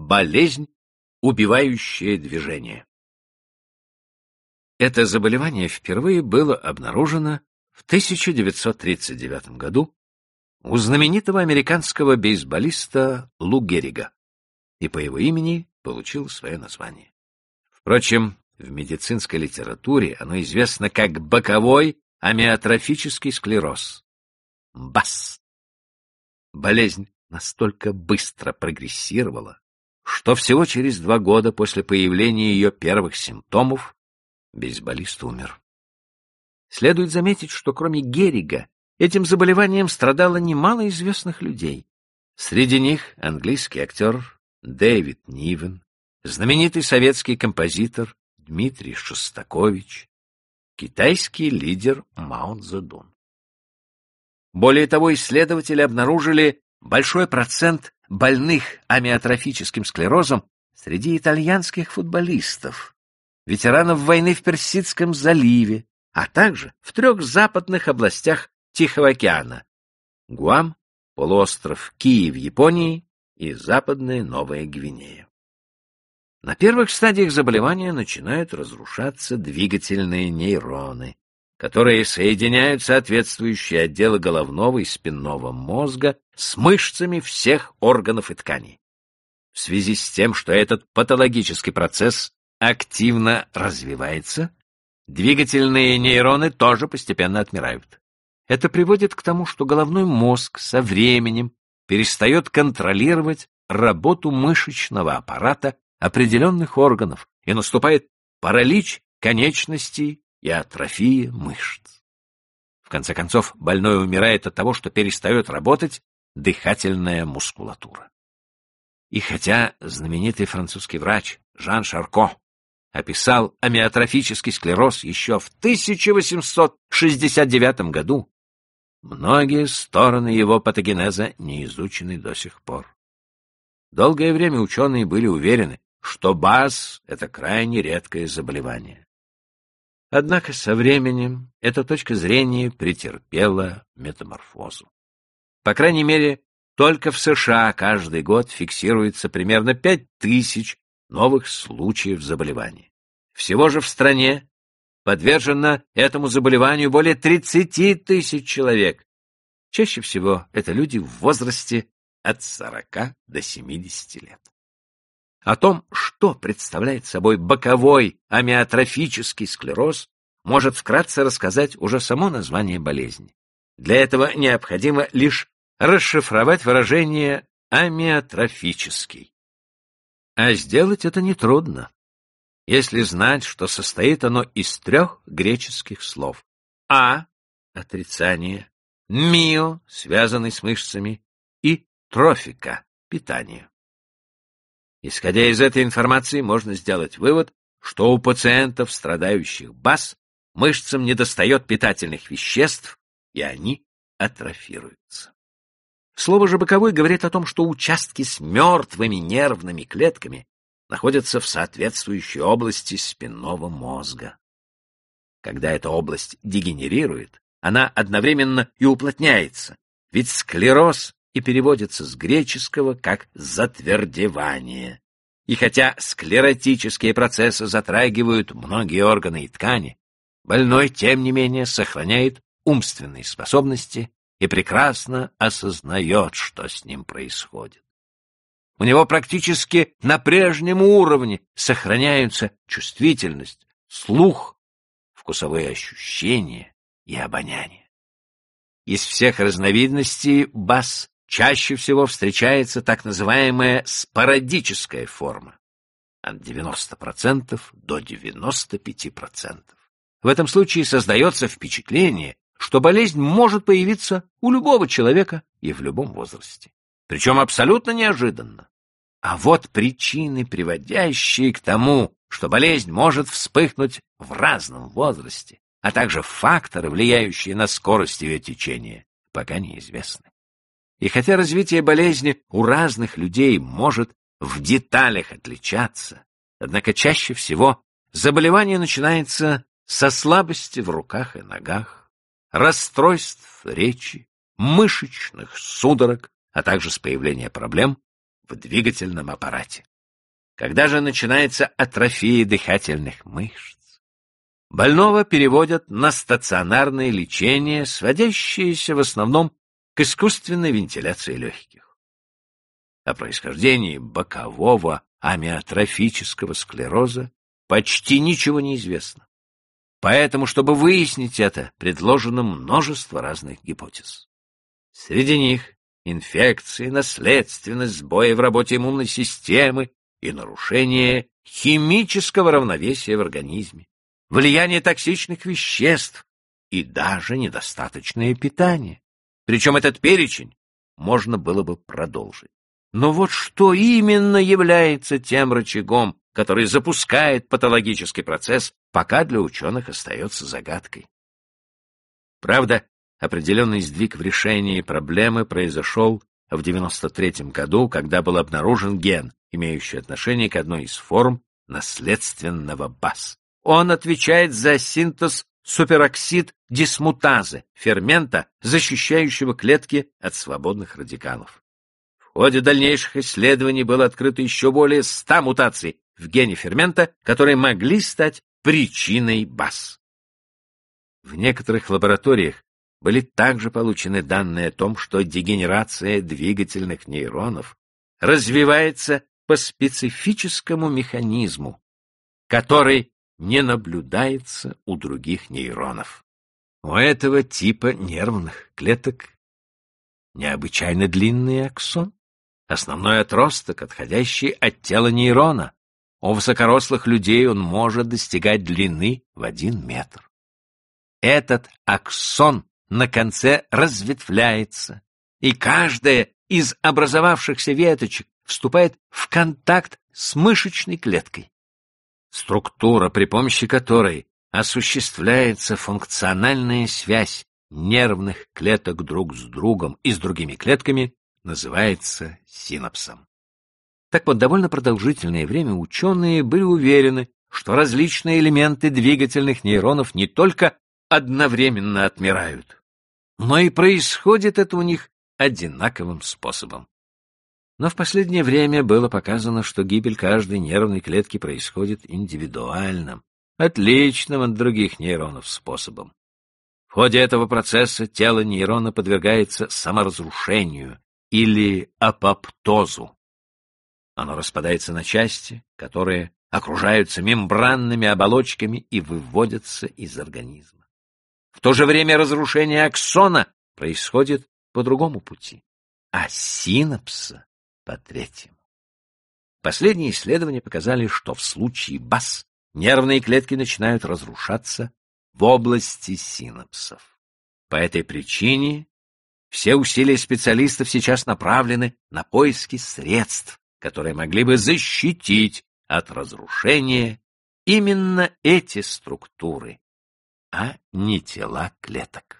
болезнь, убивающая движение. Это заболевание впервые было обнаружено в 1939 году у знаменитого американского бейсболиста Лу Геррига, и по его имени получил свое название. Впрочем, в медицинской литературе оно известно как боковой амиотрофический склероз. БАС. Болезнь настолько быстро прогрессировала, что всего через два года после появления ее первых симптомов бейсболист умер. Следует заметить, что кроме Геррига этим заболеванием страдало немало известных людей. Среди них английский актер Дэвид Нивен, знаменитый советский композитор Дмитрий Шостакович, китайский лидер Мао Цзэдун. Более того, исследователи обнаружили большой процент больных амиотрофическим склерозом среди итальянских футболистов, ветеранов войны в Персидском заливе, а также в трех западных областях Тихого океана — Гуам, полуостров Кии в Японии и Западная Новая Гвинея. На первых стадиях заболевания начинают разрушаться двигательные нейроны, которые соединяют соответствующие отделы головного и спинного мозга с мышцами всех органов и тканей. В связи с тем, что этот патологический процесс активно развивается, двигательные нейроны тоже постепенно отмирают. Это приводит к тому, что головной мозг со временем перестает контролировать работу мышечного аппарата определенных органов, и наступает паралич конечностей и атрофия мышц. В конце концов, больной умирает от того, что перестает работать дыхательная мускулатура. И хотя знаменитый французский врач Жан Шарко описал амиотрофический склероз еще в 1869 году, многие стороны его патогенеза не изучены до сих пор. Долгое время ученые были уверены, что БАС — это крайне редкое заболевание. Однако со временем эта точка зрения претерпела метаморфозу. По крайней мере, только в США каждый год фиксируется примерно 5000 новых случаев заболевания. Всего же в стране подвержено этому заболеванию более 30 тысяч человек. Чаще всего это люди в возрасте от 40 до 70 лет. О том, что представляет собой боковой амиотрофический склероз, может вкратце рассказать уже само название болезни. Для этого необходимо лишь расшифровать выражение амиотрофический. А сделать это нетрудно, если знать, что состоит оно из трех греческих слов. А — отрицание, мио, связанный с мышцами, и трофика — питание. Исходя из этой информации, можно сделать вывод, что у пациентов, страдающих БАС, мышцам недостает питательных веществ, и они атрофируются. Слово же «боковой» говорит о том, что участки с мертвыми нервными клетками находятся в соответствующей области спинного мозга. Когда эта область дегенерирует, она одновременно и уплотняется, ведь склероз и переводится с греческого как «затвердевание». И хотя склеротические процессы затрагивают многие органы и ткани, больной, тем не менее, сохраняет умственные способности и прекрасно осознает, что с ним происходит. У него практически на прежнем уровне сохраняются чувствительность, слух, вкусовые ощущения и обоняние. Из всех разновидностей бас чаще всего встречается так называемая спорадическая форма от 90% до 95%. В этом случае создается впечатление, что болезнь может появиться у любого человека и в любом возрасте. Причем абсолютно неожиданно. А вот причины, приводящие к тому, что болезнь может вспыхнуть в разном возрасте, а также факторы, влияющие на скорость ее течения, пока неизвестны. И хотя развитие болезни у разных людей может в деталях отличаться, однако чаще всего заболевание начинается со слабости в руках и ногах, расстройств речи, мышечных судорог, а также с появления проблем в двигательном аппарате. Когда же начинается атрофия дыхательных мышц, больного переводят на стационарное лечение, сводящееся в основном к искусственной вентиляции легких. О происхождении бокового амиотрофического склероза почти ничего не известно. Поэтому, чтобы выяснить это, предложено множество разных гипотез. Среди них инфекции, наследственность, сбои в работе иммунной системы и нарушение химического равновесия в организме, влияние токсичных веществ и даже недостаточное питание. Причем этот перечень можно было бы продолжить. Но вот что именно является тем рычагом, который запускает патологический процесс, пока для ученых остается загадкой. Правда, определенный сдвиг в решении проблемы произошел в 93 году, когда был обнаружен ген, имеющий отношение к одной из форм наследственного БАС. Он отвечает за синтез супероксид дисмутазы, фермента, защищающего клетки от свободных радикалов. В ходе дальнейших исследований было открыто еще более 100 мутаций в гене фермента, которые могли стать причиной БАС. В некоторых лабораториях были также получены данные о том, что дегенерация двигательных нейронов развивается по специфическому механизму, который не наблюдается у других нейронов. У этого типа нервных клеток необычайно длинный аксон, основной отросток, отходящий от тела нейрона. У высокорослых людей он может достигать длины в один метр. Этот аксон на конце разветвляется, и каждая из образовавшихся веточек вступает в контакт с мышечной клеткой. Структура, при помощи которой осуществляется функциональная связь нервных клеток друг с другом и с другими клетками, называется синапсом. Так вот, довольно продолжительное время ученые были уверены, что различные элементы двигательных нейронов не только одновременно отмирают, но и происходит это у них одинаковым способом. Но в последнее время было показано, что гибель каждой нервной клетки происходит индивидуальным, отличным от других нейронов способом. В ходе этого процесса тело нейрона подвергается саморазрушению или апоптозу. Оно распадается на части, которые окружаются мембранными оболочками и выводятся из организма. В то же время разрушение аксона происходит по другому пути, а синапса по третьему. Последние исследования показали, что в случае БАС нервные клетки начинают разрушаться в области синапсов. По этой причине все усилия специалистов сейчас направлены на поиски средств, которые могли бы защитить от разрушения именно эти структуры, а не тела клеток.